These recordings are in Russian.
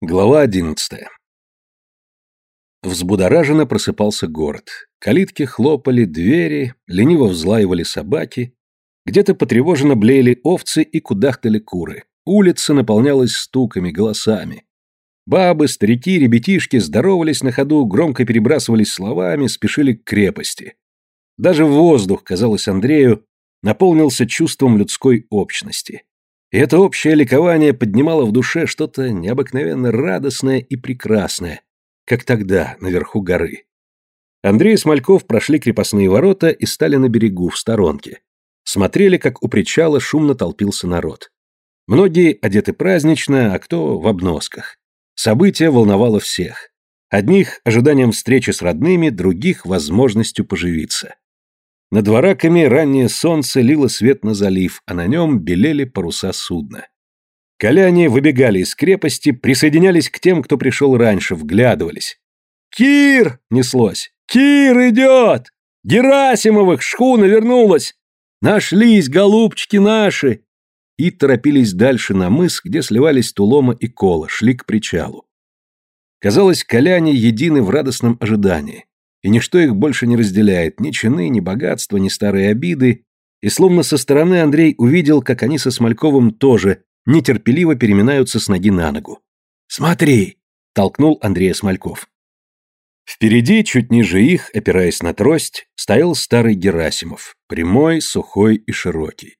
Глава одиннадцатая. Взбудораженно просыпался город. Калитки хлопали, двери, лениво взлаивали собаки. Где-то потревоженно блеяли овцы и кудахтали куры. Улица наполнялась стуками, голосами. Бабы, старики, ребятишки здоровались на ходу, громко перебрасывались словами, спешили к крепости. Даже воздух, казалось Андрею, наполнился чувством людской общности. И это общее ликование поднимало в душе что-то необыкновенно радостное и прекрасное, как тогда, наверху горы. Андрей и Смольков прошли крепостные ворота и стали на берегу, в сторонке. Смотрели, как у причала шумно толпился народ. Многие одеты празднично, а кто в обносках. Событие волновало всех. Одних – ожиданием встречи с родными, других – возможностью поживиться. Над вораками раннее солнце лило свет на залив, а на нем белели паруса судна. Коляне выбегали из крепости, присоединялись к тем, кто пришел раньше, вглядывались. «Кир!» — неслось. «Кир идет! Герасимовых шхуна вернулась! Нашлись, голубчики наши!» И торопились дальше на мыс, где сливались Тулома и Кола, шли к причалу. Казалось, коляне едины в радостном ожидании и ничто их больше не разделяет, ни чины, ни богатства, ни старые обиды, и словно со стороны Андрей увидел, как они со Смольковым тоже нетерпеливо переминаются с ноги на ногу. «Смотри!» — толкнул Андрея Смольков. Впереди, чуть ниже их, опираясь на трость, стоял старый Герасимов, прямой, сухой и широкий.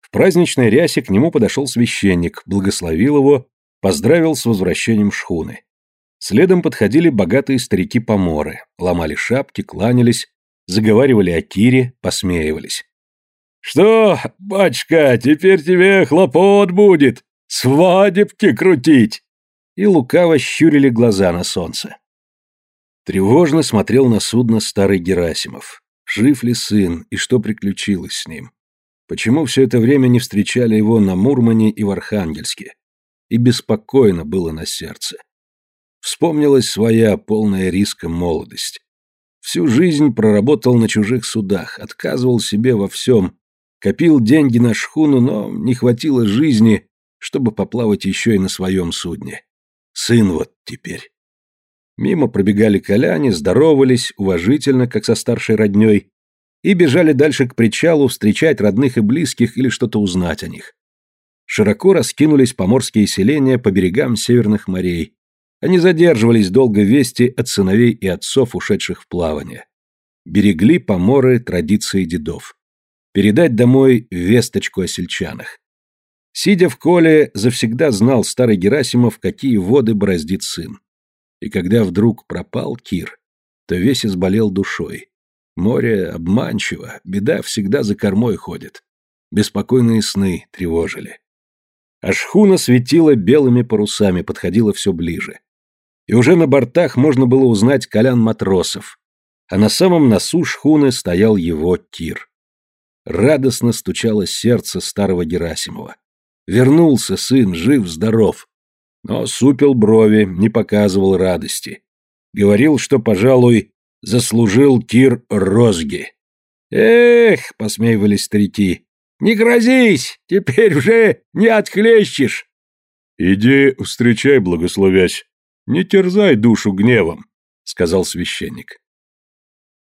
В праздничной рясе к нему подошел священник, благословил его, поздравил с возвращением шхуны. Следом подходили богатые старики-поморы, ломали шапки, кланялись, заговаривали о Кире, посмеивались. «Что, батюшка, теперь тебе хлопот будет, свадебки крутить!» И лукаво щурили глаза на солнце. Тревожно смотрел на судно старый Герасимов. Жив ли сын, и что приключилось с ним? Почему все это время не встречали его на Мурмане и в Архангельске? И беспокойно было на сердце. Вспомнилась своя полная риска молодость. Всю жизнь проработал на чужих судах, отказывал себе во всем, копил деньги на шхуну, но не хватило жизни, чтобы поплавать еще и на своем судне. Сын вот теперь. Мимо пробегали коляне, здоровались, уважительно, как со старшей родней, и бежали дальше к причалу встречать родных и близких или что-то узнать о них. Широко раскинулись поморские селения по берегам северных морей, они задерживались долго вести от сыновей и отцов, ушедших в плавание. Берегли поморы традиции дедов. Передать домой весточку о сельчанах. Сидя в коле, завсегда знал старый Герасимов, какие воды бороздит сын. И когда вдруг пропал Кир, то весь изболел душой. Море обманчиво, беда всегда за кормой ходит. Беспокойные сны тревожили. А шхуна светила белыми парусами, подходила все ближе и уже на бортах можно было узнать колян матросов, а на самом носу шхуны стоял его тир. Радостно стучало сердце старого Герасимова. Вернулся сын, жив-здоров. Но супил брови, не показывал радости. Говорил, что, пожалуй, заслужил Кир розги. «Эх!» — посмеивались старики. «Не грозись! Теперь уже не отхлещешь!» «Иди, встречай, благословясь. «Не терзай душу гневом», — сказал священник.